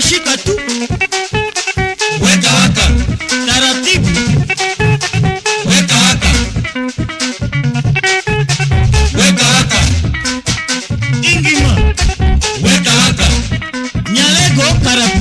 unashika tu, weka waka weka waka, ingima, weka nyalego karapu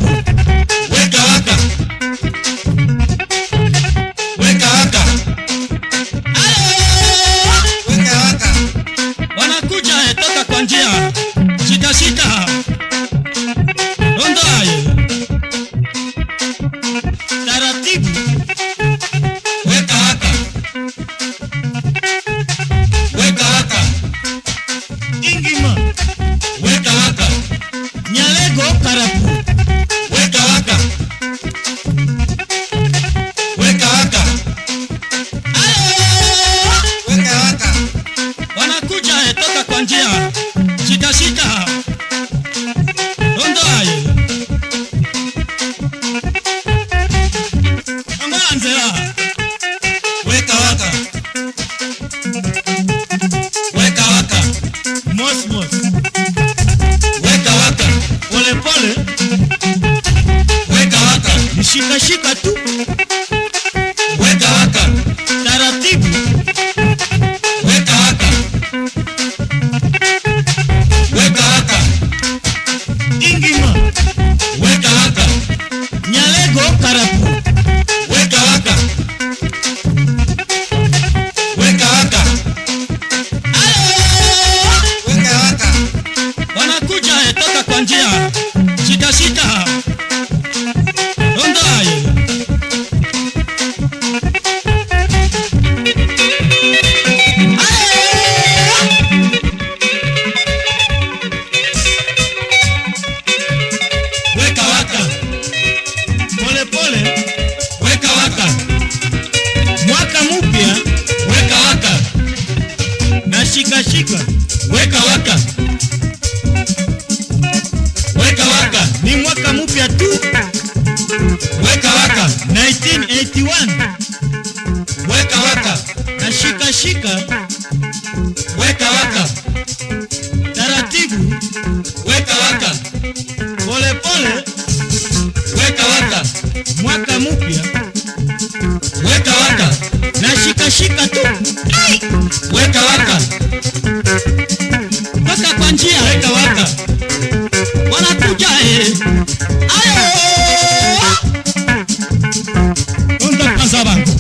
smart. Weka waka polepole, weka waka. Nishikashika tu. Mfano, weka waka mwaka mpya, weka waka na shika shika tu, weka waka mpaka kwa njia, weka waka wanakuja eh, ayo! Onda kwanza bangu